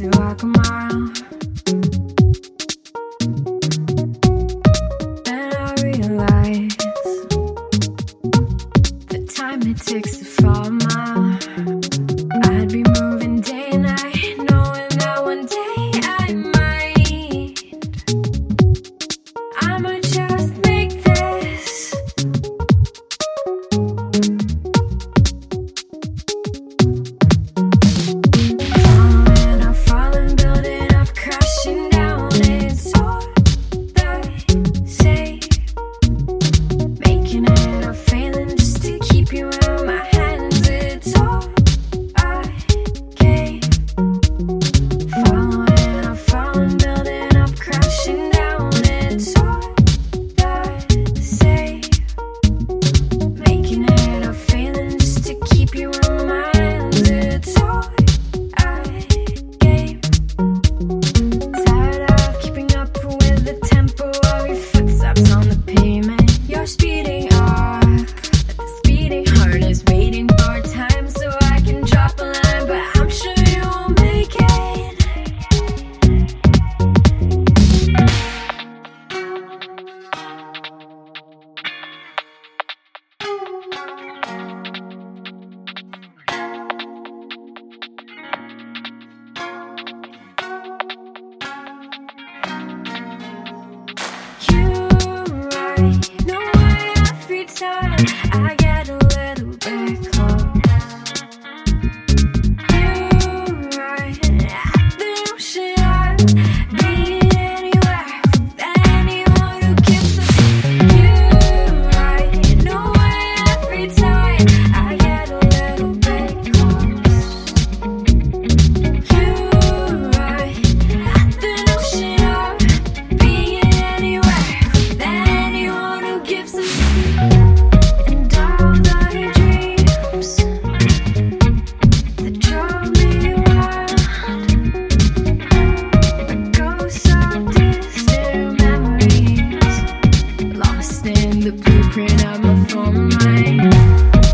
To walk a mile. And I realize. from my.